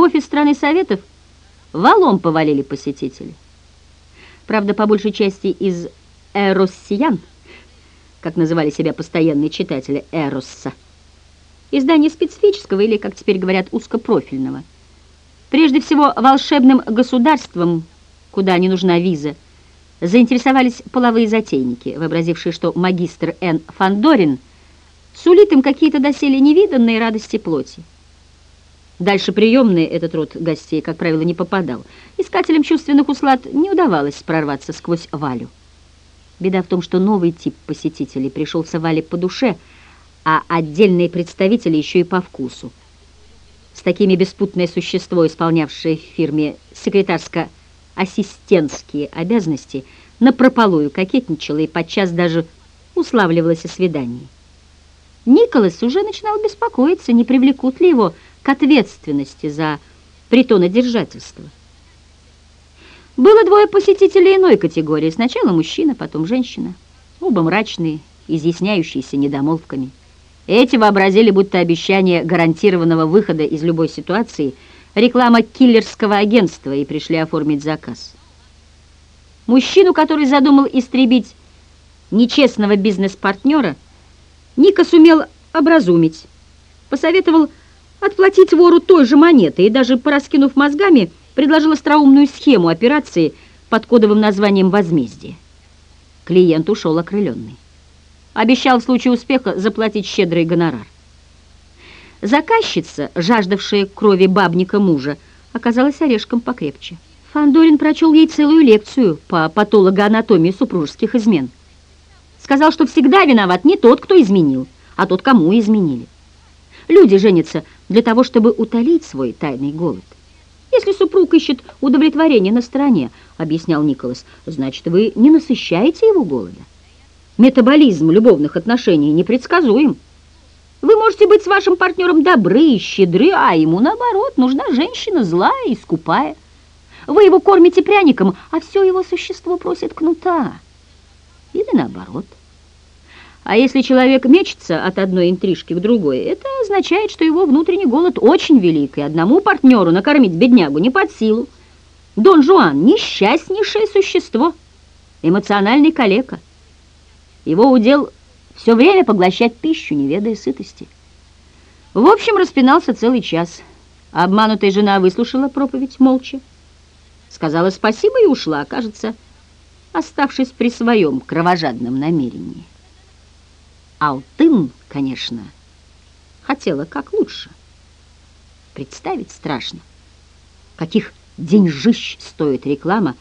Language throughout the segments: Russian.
офис страны Советов валом повалили посетители. Правда, по большей части из «эроссиян», как называли себя постоянные читатели «эросса», издание специфического или, как теперь говорят, узкопрофильного. Прежде всего, волшебным государством, куда не нужна виза, заинтересовались половые затейники, вообразившие, что магистр Н. Фандорин сулит им какие-то доселе невиданные радости плоти. Дальше приемный этот род гостей, как правило, не попадал. Искателям чувственных услад не удавалось прорваться сквозь Валю. Беда в том, что новый тип посетителей пришелся Вале по душе, а отдельные представители еще и по вкусу. С такими беспутное существо, исполнявшее в фирме секретарско-ассистентские обязанности, напропалую кокетничало и подчас даже уславливалось о свидании. Николас уже начинал беспокоиться, не привлекут ли его к ответственности за притонодержательство. Было двое посетителей иной категории. Сначала мужчина, потом женщина. Оба мрачные, изъясняющиеся недомолвками. Эти вообразили, будто обещание гарантированного выхода из любой ситуации – реклама киллерского агентства и пришли оформить заказ. Мужчину, который задумал истребить нечестного бизнес-партнера, Ника сумел образумить. Посоветовал отплатить вору той же монетой и даже, пораскинув мозгами, предложил остроумную схему операции под кодовым названием «Возмездие». Клиент ушел окрыленный. Обещал в случае успеха заплатить щедрый гонорар. Заказчица, жаждавшая крови бабника мужа, оказалась орешком покрепче. Фандорин прочел ей целую лекцию по патологоанатомии супружеских измен. Сказал, что всегда виноват не тот, кто изменил, а тот, кому изменили. Люди женятся для того, чтобы утолить свой тайный голод. Если супруг ищет удовлетворение на стороне, объяснял Николас, значит, вы не насыщаете его голода. Метаболизм любовных отношений непредсказуем. Вы можете быть с вашим партнером добры и щедры, а ему, наоборот, нужна женщина злая и скупая. Вы его кормите пряником, а все его существо просит кнута. Или наоборот. А если человек мечется от одной интрижки к другой, это означает, что его внутренний голод очень велик, и одному партнеру накормить беднягу не под силу. Дон Жуан – несчастнейшее существо, эмоциональный калека. Его удел все время поглощать пищу, не ведая сытости. В общем, распинался целый час. Обманутая жена выслушала проповедь молча. Сказала спасибо и ушла, кажется, оставшись при своем кровожадном намерении. Алтын, конечно, хотела как лучше. Представить страшно, каких деньжищ стоит реклама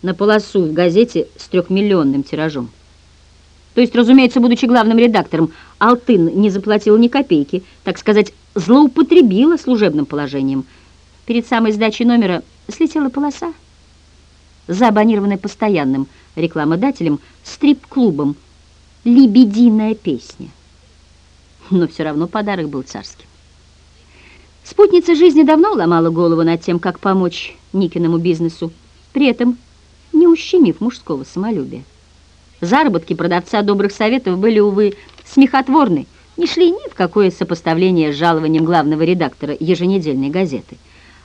на полосу в газете с трехмиллионным тиражом. То есть, разумеется, будучи главным редактором, Алтын не заплатила ни копейки, так сказать, злоупотребила служебным положением. Перед самой сдачей номера слетела полоса, заабонированная постоянным рекламодателем стрип-клубом лебединая песня. Но все равно подарок был царским. Спутница жизни давно ломала голову над тем, как помочь Никиному бизнесу, при этом не ущемив мужского самолюбия. Заработки продавца добрых советов были, увы, смехотворны, не шли ни в какое сопоставление с жалованием главного редактора еженедельной газеты.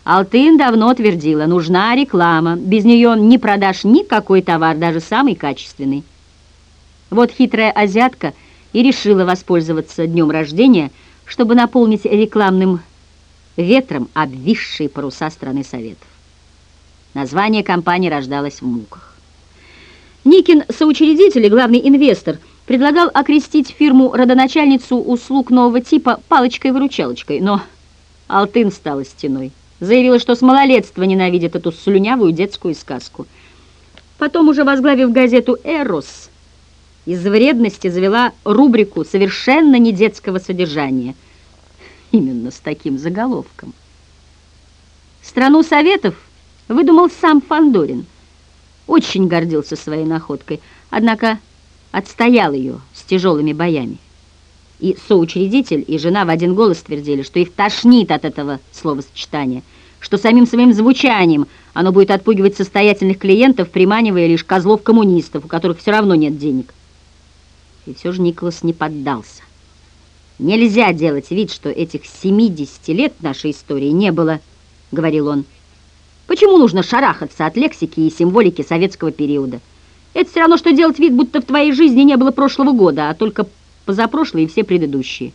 Алтын давно твердила, нужна реклама, без нее не продашь никакой товар, даже самый качественный. Вот хитрая азиатка и решила воспользоваться днем рождения, чтобы наполнить рекламным ветром обвисшие паруса страны Советов. Название компании рождалось в муках. Никин, соучредитель и главный инвестор, предлагал окрестить фирму-родоначальницу услуг нового типа палочкой-выручалочкой, но Алтын стала стеной. Заявила, что с малолетства ненавидит эту слюнявую детскую сказку. Потом, уже возглавив газету «Эрос», из вредности завела рубрику совершенно не детского содержания. Именно с таким заголовком. Страну советов выдумал сам Фандорин. Очень гордился своей находкой, однако отстоял ее с тяжелыми боями. И соучредитель, и жена в один голос твердили, что их тошнит от этого словосочетания, что самим своим звучанием оно будет отпугивать состоятельных клиентов, приманивая лишь козлов-коммунистов, у которых все равно нет денег. И все же Николас не поддался. Нельзя делать вид, что этих 70 лет нашей истории не было говорил он. «Почему нужно шарахаться от лексики и символики советского периода? Это все равно, что делать вид, будто в твоей жизни не было прошлого года, а только позапрошлые и все предыдущие.